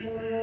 Yeah.